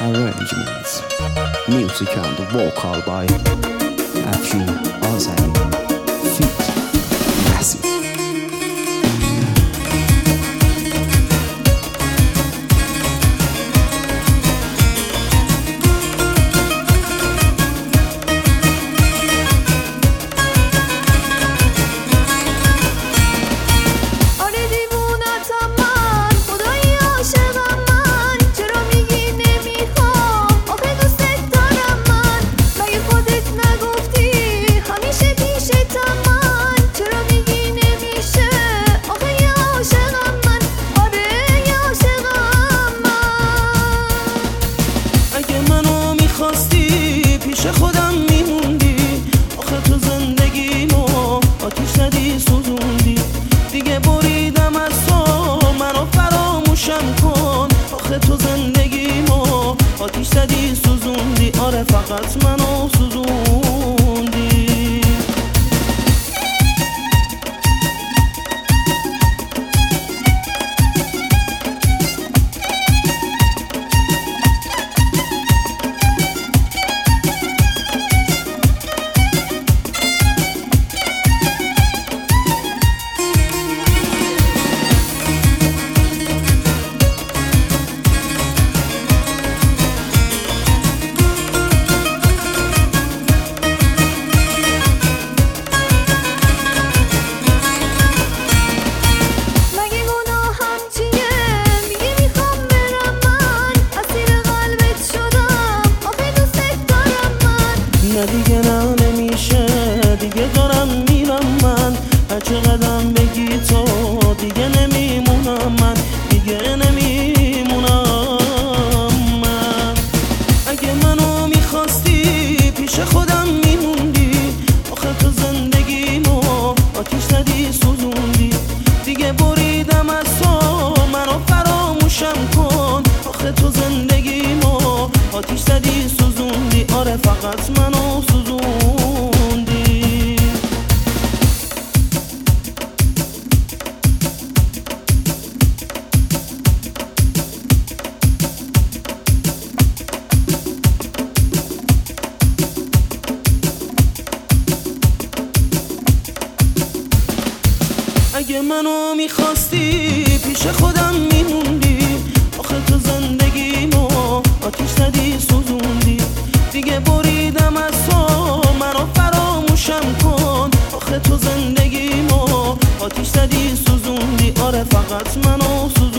arrangements. Music and vocal by سوزوندی. دیگه بریدم از تو منو فراموشم کن. آخه تو زندگیمو آتیش زدی سوزوندی. آره فقط منو سوزوندی. دیگه نه نمیشه. دیگه دارم میرم من. هرچه قدم بگی تو دیگه نمیمونم من. دیگه نمیمونم من. اگه منو می‌خواستی پیش خودم میموندی آخه تو زندگیمو آتیش فقط منو سوزوندی. اگه منو می‌خواستی پیش خودم Fakat mən onsuz